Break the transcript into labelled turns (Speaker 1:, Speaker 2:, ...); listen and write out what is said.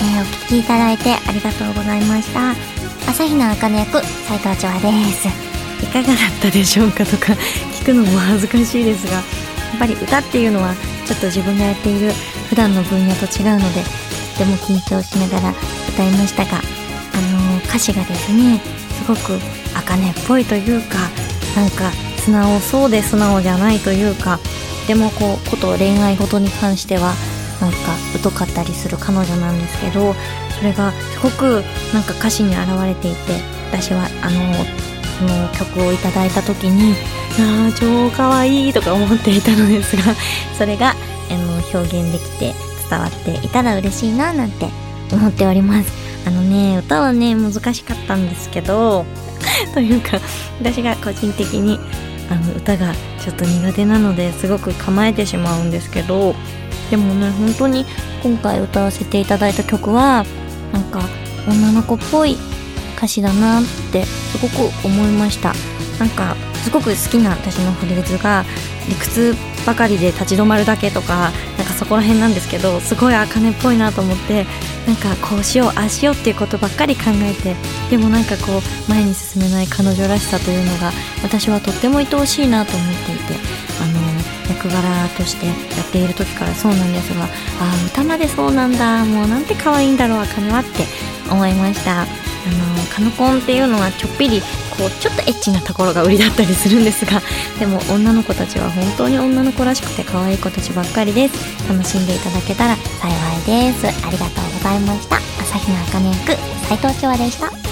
Speaker 1: えお聴きいただいてありがとうございました。朝日奈茜役斉藤千和です。いかがだったでしょうかとか聞くのも恥ずかしいですがやっぱり歌っていうのはちょっと自分がやっている普段の分野と違うのでとても緊張しながら歌いましたがあの歌詞がですねすごく茜っぽいというかなんか素直そうで素直じゃないというかでもこうこと恋愛事に関してはなんか疎かったりする彼女なんですけどそれがすごくなんか歌詞に表れていて私はあのその曲をいただいた時にああ超かわいいとか思っていたのですが それがあの表現できて伝わっていたら嬉しいななんて思っております。あのね歌はね難しかったんですけど というか私が個人的にあの歌がちょっと苦手なのですごく構えてしまうんですけどでもね本当に今回歌わせていただいた曲はなんか女の子っぽい歌詞だなってすごく思いました。なんかすごく好きな私のフレーズが理屈ばかりで立ち止まるだけとかなんかそこら辺なんですけどすごい茜っぽいなと思ってなんかこうしようああしようっていうことばっかり考えてでもなんかこう前に進めない彼女らしさというのが私はとっても愛おしいなと思っていて。役柄としてやっている時からそうなんですがああ歌までそうなんだ。もうなんて可愛いんだろう茜はって思いました。あのカノコンっていうのはちょっぴりこうちょっとエッチなところが売りだったりするんですがでも女の子たちは本当に女の子らしくて可愛い子たちばっかりです。楽しんでいただけたら幸いです。ありがとうございました。朝日奈茜役斉藤千和でした。